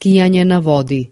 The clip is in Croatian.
Skijanje na vodi.